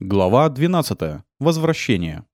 Глава 12. Возвращение.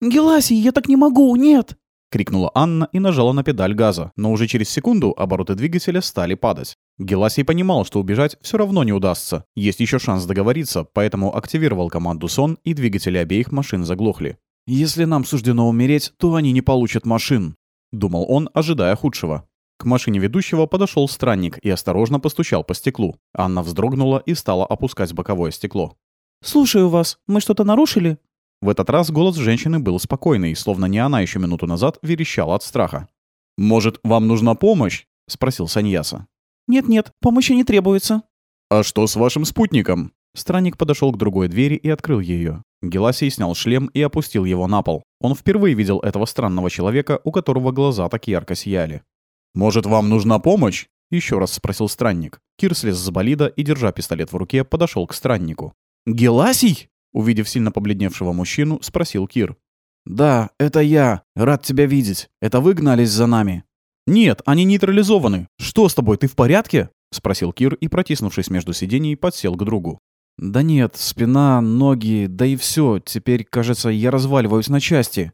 «Геласий, я так не могу, нет!» — крикнула Анна и нажала на педаль газа, но уже через секунду обороты двигателя стали падать. Геласий понимал, что убежать все равно не удастся. Есть еще шанс договориться, поэтому активировал команду сон, и двигатели обеих машин заглохли. «Если нам суждено умереть, то они не получат машин», — думал он, ожидая худшего. К машине ведущего подошел странник и осторожно постучал по стеклу. Анна вздрогнула и стала опускать боковое стекло. «Слушаю вас. Мы что-то нарушили?» В этот раз голос женщины был спокойный, словно не она еще минуту назад верещала от страха. «Может, вам нужна помощь?» — спросил Саньяса. «Нет-нет, помощи не требуется». «А что с вашим спутником?» Странник подошел к другой двери и открыл ее. Геласий снял шлем и опустил его на пол. Он впервые видел этого странного человека, у которого глаза так ярко сияли. «Может, вам нужна помощь?» — еще раз спросил странник. Кир слез с болида и, держа пистолет в руке, подошел к страннику. «Геласий?» — увидев сильно побледневшего мужчину, спросил Кир. «Да, это я. Рад тебя видеть. Это вы гнались за нами?» «Нет, они нейтрализованы. Что с тобой, ты в порядке?» — спросил Кир и, протиснувшись между сидений, подсел к другу. «Да нет, спина, ноги, да и все. Теперь, кажется, я разваливаюсь на части».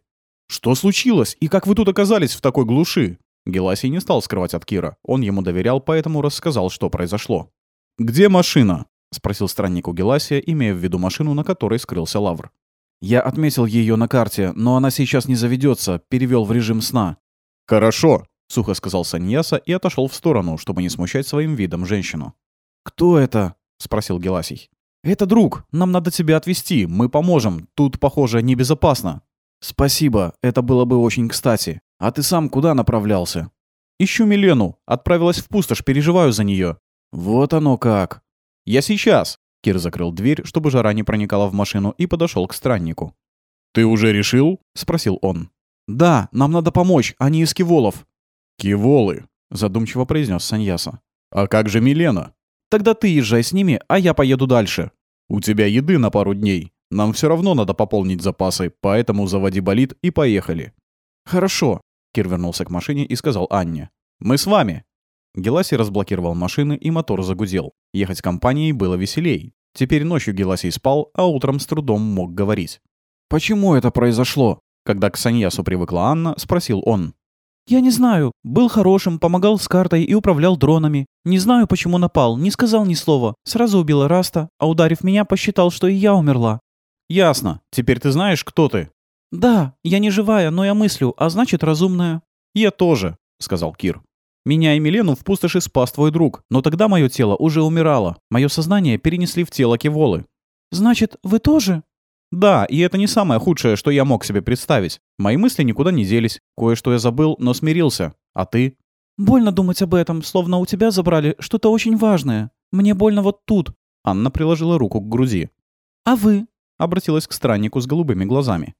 «Что случилось? И как вы тут оказались в такой глуши?» Геласий не стал скрывать от Кира. Он ему доверял, поэтому рассказал, что произошло. «Где машина?» — спросил странник у Геласия, имея в виду машину, на которой скрылся Лавр. «Я отметил ее на карте, но она сейчас не заведется, перевел в режим сна». «Хорошо», — сухо сказал Саньяса и отошел в сторону, чтобы не смущать своим видом женщину. «Кто это?» — спросил Геласий. «Это друг. Нам надо тебя отвезти. Мы поможем. Тут, похоже, небезопасно». «Спасибо. Это было бы очень кстати. А ты сам куда направлялся?» «Ищу Милену. Отправилась в пустошь, переживаю за нее». «Вот оно как». «Я сейчас». Кир закрыл дверь, чтобы жара не проникала в машину, и подошел к страннику. «Ты уже решил?» — спросил он. «Да, нам надо помочь, а не из киволов». «Киволы», — задумчиво произнес Саньяса. «А как же Милена?» «Тогда ты езжай с ними, а я поеду дальше». «У тебя еды на пару дней. Нам все равно надо пополнить запасы, поэтому заводи болид и поехали». «Хорошо», Кир вернулся к машине и сказал Анне. «Мы с вами!» Геласи разблокировал машины, и мотор загудел. Ехать компанией было веселей. Теперь ночью Геласий спал, а утром с трудом мог говорить. «Почему это произошло?» Когда к Саньясу привыкла Анна, спросил он. «Я не знаю. Был хорошим, помогал с картой и управлял дронами. Не знаю, почему напал, не сказал ни слова. Сразу убил Раста, а ударив меня, посчитал, что и я умерла». «Ясно. Теперь ты знаешь, кто ты?» «Да, я не живая, но я мыслю, а значит разумная». «Я тоже», — сказал Кир. «Меня и Милену в пустоши спас твой друг, но тогда мое тело уже умирало. Мое сознание перенесли в тело Киволы». «Значит, вы тоже?» «Да, и это не самое худшее, что я мог себе представить. Мои мысли никуда не делись. Кое-что я забыл, но смирился. А ты?» «Больно думать об этом, словно у тебя забрали что-то очень важное. Мне больно вот тут». Анна приложила руку к груди. «А вы?» — обратилась к страннику с голубыми глазами.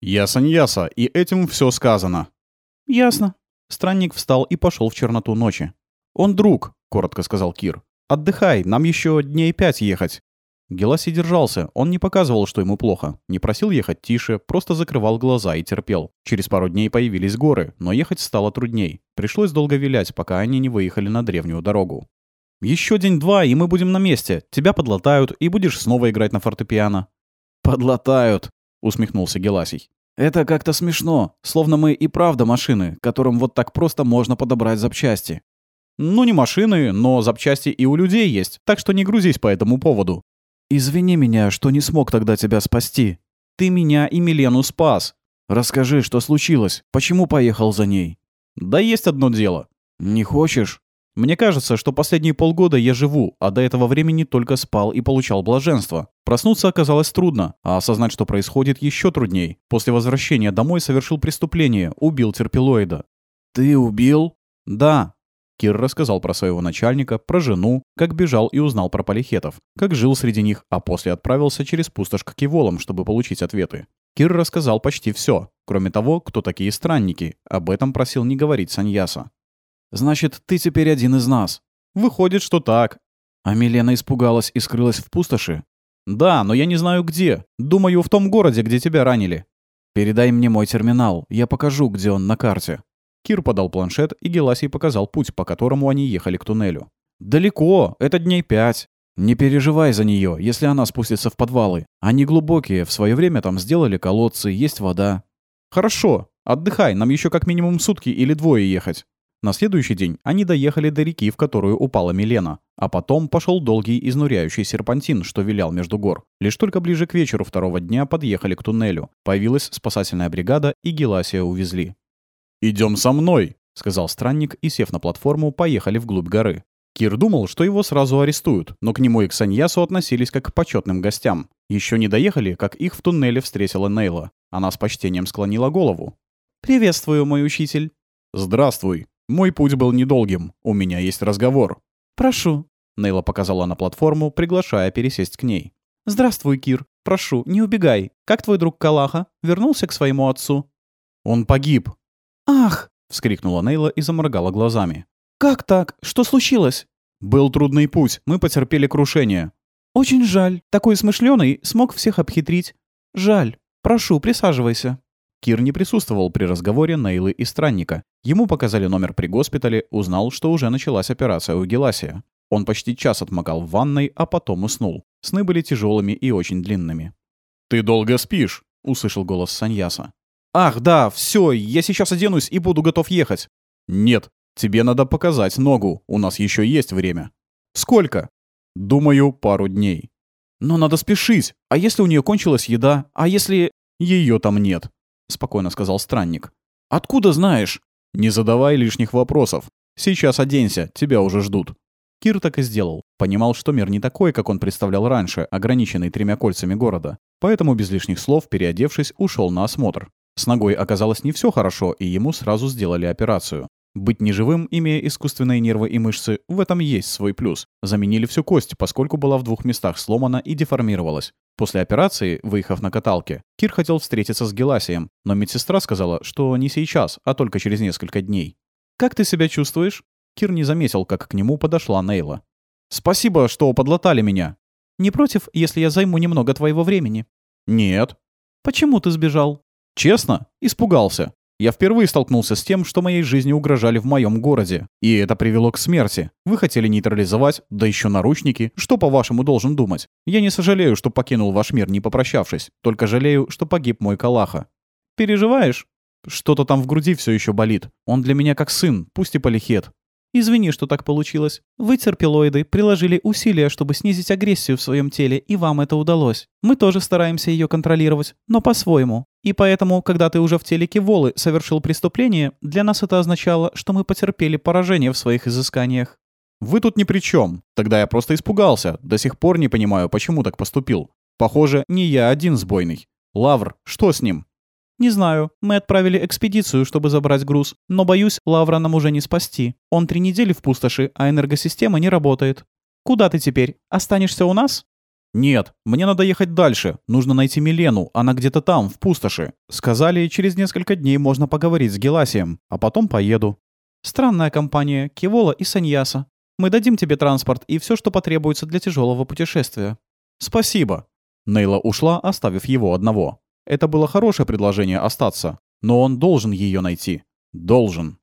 «Я Саньяса, и этим все сказано». «Ясно». Странник встал и пошел в черноту ночи. «Он друг», — коротко сказал Кир. «Отдыхай, нам еще дней пять ехать». Геласи держался, он не показывал, что ему плохо. Не просил ехать тише, просто закрывал глаза и терпел. Через пару дней появились горы, но ехать стало трудней. Пришлось долго вилять, пока они не выехали на древнюю дорогу. «Еще день-два, и мы будем на месте. Тебя подлатают, и будешь снова играть на фортепиано». «Подлатают», — усмехнулся Геласий. «Это как-то смешно, словно мы и правда машины, которым вот так просто можно подобрать запчасти». «Ну, не машины, но запчасти и у людей есть, так что не грузись по этому поводу». «Извини меня, что не смог тогда тебя спасти. Ты меня и Милену спас. Расскажи, что случилось, почему поехал за ней?» «Да есть одно дело». «Не хочешь?» Мне кажется, что последние полгода я живу, а до этого времени только спал и получал блаженство. Проснуться оказалось трудно, а осознать, что происходит, еще трудней. После возвращения домой совершил преступление, убил терпилоида. «Ты убил?» «Да». Кир рассказал про своего начальника, про жену, как бежал и узнал про полихетов, как жил среди них, а после отправился через пустошь к Киволам, чтобы получить ответы. Кир рассказал почти все, кроме того, кто такие странники. Об этом просил не говорить Саньяса. Значит, ты теперь один из нас. Выходит, что так. А Милена испугалась и скрылась в пустоши? Да, но я не знаю где. Думаю, в том городе, где тебя ранили. Передай мне мой терминал, я покажу, где он на карте. Кир подал планшет, и Геласий показал путь, по которому они ехали к туннелю. «Далеко, это дней пять». Не переживай за нее, если она спустится в подвалы. Они глубокие, в свое время там сделали колодцы, есть вода. Хорошо, отдыхай, нам еще как минимум сутки или двое ехать. На следующий день они доехали до реки, в которую упала Милена, а потом пошел долгий изнуряющий серпантин, что вилял между гор. Лишь только ближе к вечеру второго дня подъехали к туннелю. Появилась спасательная бригада, и Геласия увезли. «Идем со мной», — сказал странник, и, сев на платформу, поехали вглубь горы. Кир думал, что его сразу арестуют, но к нему и к Саньясу относились как к почетным гостям. Еще не доехали, как их в туннеле встретила Нейла. Она с почтением склонила голову. «Приветствую, мой учитель». «Здравствуй. Мой путь был недолгим. У меня есть разговор». «Прошу». Нейла показала на платформу, приглашая пересесть к ней. «Здравствуй, Кир. Прошу, не убегай. Как твой друг Калаха? Вернулся к своему отцу?» «Он погиб». «Ах!» — вскрикнула Нейла и заморгала глазами. «Как так? Что случилось?» «Был трудный путь. Мы потерпели крушение». «Очень жаль. Такой смышленый смог всех обхитрить. Жаль. Прошу, присаживайся». Кир не присутствовал при разговоре Нейлы и Странника. Ему показали номер при госпитале, узнал, что уже началась операция у Геласия. Он почти час отмокал в ванной, а потом уснул. Сны были тяжелыми и очень длинными. «Ты долго спишь?» — услышал голос Саньяса. «Ах, да, все, я сейчас оденусь и буду готов ехать». «Нет, тебе надо показать ногу, у нас еще есть время». «Сколько?» «Думаю, пару дней». «Но надо спешить. А если у нее кончилась еда? А если...» «Ее там нет», — спокойно сказал странник. «Откуда знаешь?» «Не задавай лишних вопросов. Сейчас оденься, тебя уже ждут». Кир так и сделал. Понимал, что мир не такой, как он представлял раньше, ограниченный тремя кольцами города. Поэтому без лишних слов, переодевшись, ушел на осмотр. С ногой оказалось не все хорошо, и ему сразу сделали операцию. Быть неживым, имея искусственные нервы и мышцы, в этом есть свой плюс. Заменили всю кость, поскольку была в двух местах сломана и деформировалась. После операции, выехав на каталке, Кир хотел встретиться с Геласием, но медсестра сказала, что не сейчас, а только через несколько дней. «Как ты себя чувствуешь?» Кир не заметил, как к нему подошла Нейла. «Спасибо, что подлатали меня». «Не против, если я займу немного твоего времени?» «Нет». «Почему ты сбежал?» «Честно? Испугался. Я впервые столкнулся с тем, что моей жизни угрожали в моем городе. И это привело к смерти. Вы хотели нейтрализовать, да еще наручники. Что, по-вашему, должен думать? Я не сожалею, что покинул ваш мир, не попрощавшись. Только жалею, что погиб мой Калаха. Переживаешь? Что-то там в груди все еще болит. Он для меня как сын, пусть и полихет. Извини, что так получилось. Вы, терпилоиды, приложили усилия, чтобы снизить агрессию в своем теле, и вам это удалось. Мы тоже стараемся ее контролировать, но по-своему. И поэтому, когда ты уже в теле Киволы совершил преступление, для нас это означало, что мы потерпели поражение в своих изысканиях. Вы тут ни при чем. Тогда я просто испугался. До сих пор не понимаю, почему так поступил. Похоже, не я один сбойный. Лавр, что с ним? «Не знаю. Мы отправили экспедицию, чтобы забрать груз. Но, боюсь, Лавра нам уже не спасти. Он три недели в пустоши, а энергосистема не работает. Куда ты теперь? Останешься у нас?» «Нет, мне надо ехать дальше. Нужно найти Милену. Она где-то там, в пустоши. Сказали, через несколько дней можно поговорить с Геласием, а потом поеду». «Странная компания. Кивола и Саньяса. Мы дадим тебе транспорт и все, что потребуется для тяжелого путешествия». «Спасибо». Нейла ушла, оставив его одного. Это было хорошее предложение остаться, но он должен ее найти. Должен.